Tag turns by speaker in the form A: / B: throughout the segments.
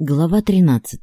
A: Глава 13.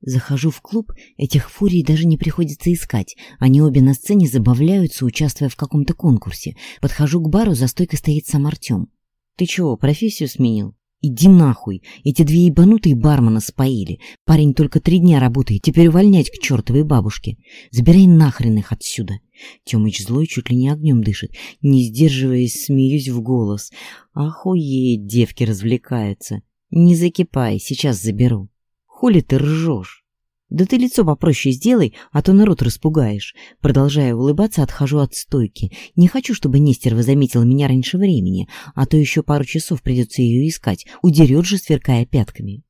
A: Захожу в клуб, этих фурий даже не приходится искать. Они обе на сцене забавляются, участвуя в каком-то конкурсе. Подхожу к бару, за стойкой стоит сам Артем. «Ты чего, профессию сменил?» «Иди нахуй! Эти две ебанутые бармена споили. Парень только три дня работает, теперь увольнять к чёртовой бабушке. Забирай нахрен их отсюда!» Тёмыч злой чуть ли не огнем дышит. Не сдерживаясь, смеюсь в голос. «Охуеть, девки развлекаются!» «Не закипай, сейчас заберу». «Хули ты ржешь?» «Да ты лицо попроще сделай, а то народ распугаешь». Продолжая улыбаться, отхожу от стойки. Не хочу, чтобы Нестерова заметила меня раньше времени, а то еще пару часов придется ее искать. Удерет же, сверкая пятками.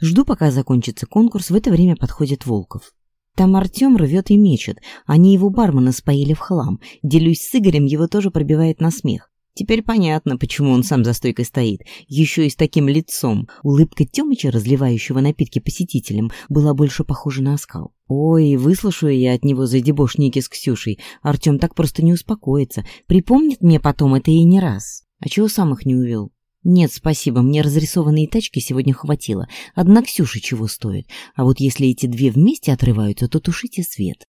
A: Жду, пока закончится конкурс, в это время подходит Волков. Там Артем рвет и мечет, они его бармена споили в хлам. Делюсь с Игорем, его тоже пробивает на смех. Теперь понятно, почему он сам за стойкой стоит, еще и с таким лицом. Улыбка Темыча, разливающего напитки посетителям, была больше похожа на оскал. Ой, выслушаю я от него за дебошники с Ксюшей. Артем так просто не успокоится. Припомнит мне потом это и не раз. А чего сам их не увел? «Нет, спасибо, мне разрисованные тачки сегодня хватило. Одна Ксюша чего стоит. А вот если эти две вместе отрываются, то тушите свет».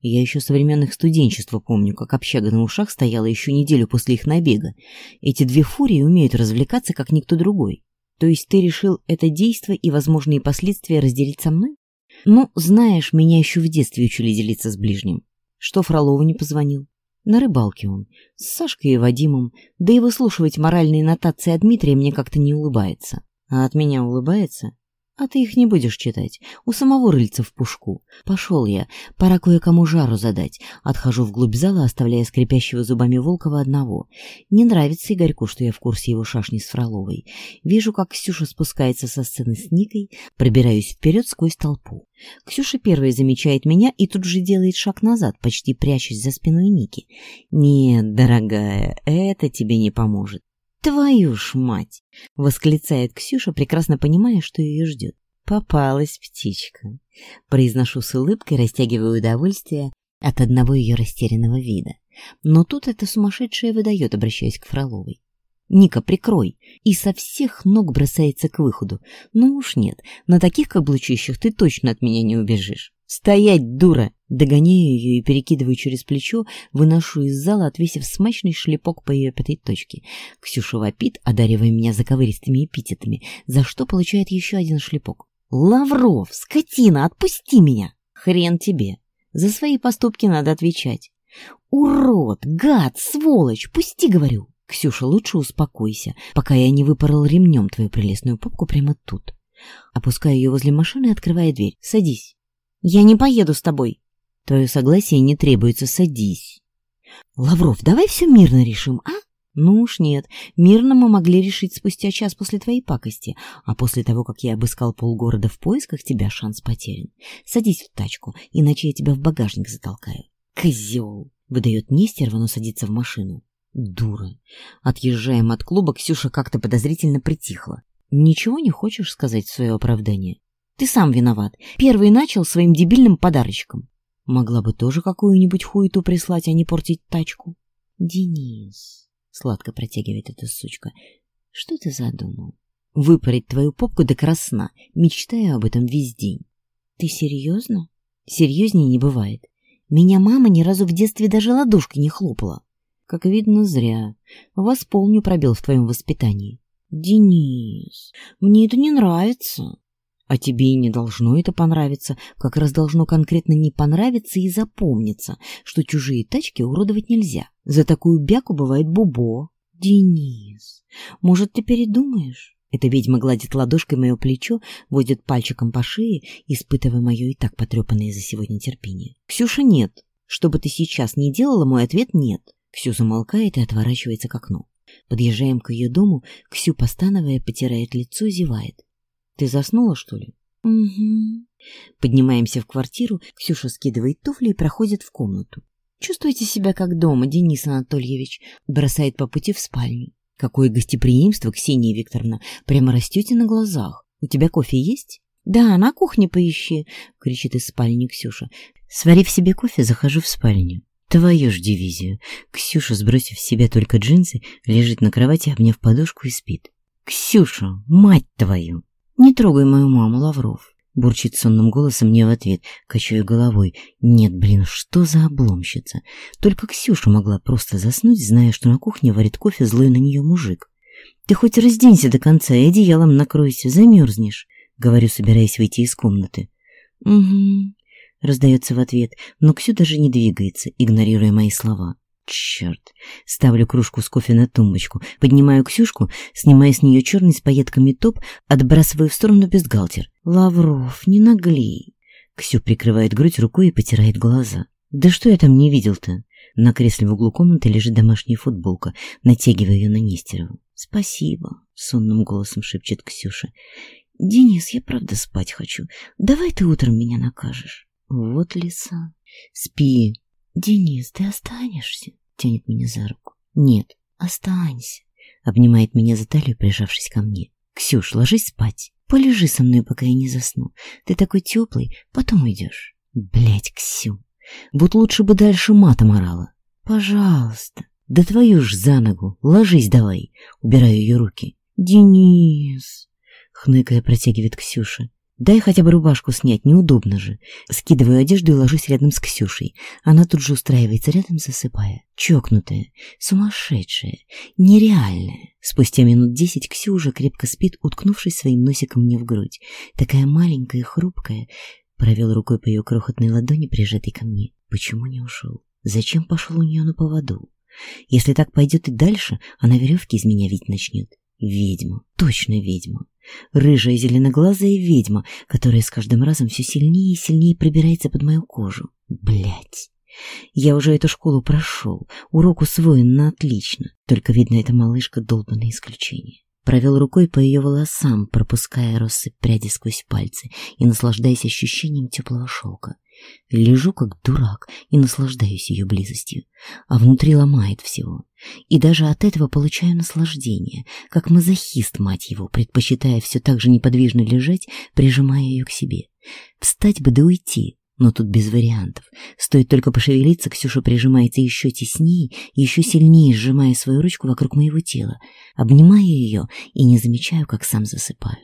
A: Я еще со времен студенчества помню, как общага на ушах стояла еще неделю после их набега. Эти две фурии умеют развлекаться, как никто другой. То есть ты решил это действо и возможные последствия разделить со мной? Ну, знаешь, меня еще в детстве учили делиться с ближним. Что Фролову не позвонил? На рыбалке он, с Сашкой и Вадимом, да и выслушивать моральные нотации от Дмитрия мне как-то не улыбается. А от меня улыбается? А ты их не будешь читать. У самого рыльца в пушку. Пошел я. Пора кое-кому жару задать. Отхожу вглубь зала, оставляя скрипящего зубами Волкова одного. Не нравится Игорьку, что я в курсе его шашни с Фроловой. Вижу, как Ксюша спускается со сцены с Никой, пробираюсь вперед сквозь толпу. Ксюша первая замечает меня и тут же делает шаг назад, почти прячась за спиной Ники. «Нет, дорогая, это тебе не поможет. «Твою ж мать!» — восклицает Ксюша, прекрасно понимая, что ее ждет. «Попалась птичка!» Произношу с улыбкой, растягиваю удовольствие от одного ее растерянного вида. Но тут это сумасшедшее выдает, обращаясь к Фроловой. «Ника, прикрой!» И со всех ног бросается к выходу. «Ну уж нет, на таких каблучищах ты точно от меня не убежишь!» «Стоять, дура!» Догоняю ее и перекидываю через плечо, выношу из зала, отвесив смачный шлепок по ее пятой точке. Ксюша вопит, одаривая меня заковыристыми эпитетами, за что получает еще один шлепок. «Лавров, скотина, отпусти меня!» «Хрен тебе! За свои поступки надо отвечать!» «Урод, гад, сволочь, пусти, говорю!» «Ксюша, лучше успокойся, пока я не выпорол ремнем твою прелестную попку прямо тут». Опускаю ее возле машины и открываю дверь. «Садись». «Я не поеду с тобой», Твое согласие не требуется, садись. Лавров, давай все мирно решим, а? Ну уж нет, мирно мы могли решить спустя час после твоей пакости, а после того, как я обыскал полгорода в поисках тебя, шанс потерян. Садись в тачку, иначе я тебя в багажник затолкаю. Козел! Выдает Нестерва, но садится в машину. Дура. Отъезжаем от клуба, Ксюша как-то подозрительно притихла. Ничего не хочешь сказать в свое оправдание? Ты сам виноват. Первый начал своим дебильным подарочком. Могла бы тоже какую-нибудь хуету прислать, а не портить тачку. Денис, сладко протягивает эта сучка, что ты задумал? Выпарить твою попку до красна, мечтаю об этом весь день. Ты серьезно? Серьезнее не бывает. Меня мама ни разу в детстве даже ладошкой не хлопала. Как видно, зря. Восполню пробел в твоем воспитании. Денис, мне это не нравится. А тебе и не должно это понравиться, как раз должно конкретно не понравиться и запомниться, что чужие тачки уродовать нельзя. За такую бяку бывает бубо. Денис, может, ты передумаешь? Эта ведьма гладит ладошкой мое плечо, водит пальчиком по шее, испытывая мое и так потрепанное за сегодня терпение. «Ксюша, нет. Что бы ты сейчас ни делала, мой ответ — нет». Ксю замолкает и отворачивается к окну. Подъезжаем к ее дому, Ксю, постановая, потирает лицо, зевает. Ты заснула, что ли? Угу. Поднимаемся в квартиру, Ксюша скидывает туфли и проходит в комнату. Чувствуете себя как дома, Денис Анатольевич, бросает по пути в спальню. Какое гостеприимство, Ксения Викторовна, прямо растете на глазах. У тебя кофе есть? Да, на кухне поищи, кричит из спальни Ксюша. Сварив себе кофе, захожу в спальню. Твою ж дивизию. Ксюша, сбросив с себя только джинсы, лежит на кровати, обняв подушку и спит. Ксюша, мать твою! «Не трогай мою маму, Лавров!» Бурчит сонным голосом мне в ответ, качая головой. «Нет, блин, что за обломщица? Только Ксюша могла просто заснуть, зная, что на кухне варит кофе злой на нее мужик. Ты хоть разденься до конца и одеялом накройся, замерзнешь!» Говорю, собираясь выйти из комнаты. «Угу», — раздается в ответ, но Ксю даже не двигается, игнорируя мои слова. Черт. Ставлю кружку с кофе на тумбочку, поднимаю Ксюшку, снимая с нее черный с пайетками топ, отбрасываю в сторону бюстгальтер. Лавров, не наглей. Ксю прикрывает грудь рукой и потирает глаза. Да что я там не видел-то? На кресле в углу комнаты лежит домашняя футболка, натягивая ее на Нестерову. «Спасибо», — сонным голосом шепчет Ксюша. «Денис, я правда спать хочу. Давай ты утром меня накажешь». «Вот лиса». «Спи». «Денис, ты останешься?» тянет меня за руку. «Нет, останься», — обнимает меня за талию, прижавшись ко мне. «Ксюш, ложись спать. Полежи со мной, пока я не засну. Ты такой теплый, потом уйдешь». Блять, Ксю, вот лучше бы дальше матом орала. Пожалуйста. Да твою ж за ногу, ложись давай. Убираю ее руки. Денис, хныкая протягивает Ксюша. Дай хотя бы рубашку снять, неудобно же. Скидываю одежду и ложусь рядом с Ксюшей. Она тут же устраивается рядом, засыпая. Чокнутая, сумасшедшая, нереальная. Спустя минут десять Ксюша крепко спит, уткнувшись своим носиком мне в грудь. Такая маленькая, хрупкая. Провел рукой по ее крохотной ладони, прижатой ко мне. Почему не ушел? Зачем пошел у нее на поводу? Если так пойдет и дальше, она веревки из меня ведь начнет. Ведьма, точно ведьма. Рыжая зеленоглазая ведьма, которая с каждым разом все сильнее и сильнее пробирается под мою кожу. Блять. Я уже эту школу прошел, урок усвоен на отлично. Только, видно, эта малышка долбанное исключение. Провел рукой по ее волосам, пропуская россыпь пряди сквозь пальцы и наслаждаясь ощущением теплого шелка. Лежу как дурак и наслаждаюсь ее близостью, а внутри ломает всего. И даже от этого получаю наслаждение, как мазохист, мать его, предпочитая все так же неподвижно лежать, прижимая ее к себе. Встать бы да уйти, но тут без вариантов. Стоит только пошевелиться, Ксюша прижимается еще теснее, еще сильнее сжимая свою ручку вокруг моего тела. Обнимаю ее и не замечаю, как сам засыпаю.